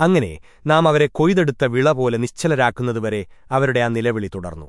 അങ്ങനെ നാം അവരെ കൊയ്തെടുത്ത വിള പോലെ നിശ്ചലരാക്കുന്നതുവരെ അവരുടെ ആ നിലവിളി തുടർന്നു.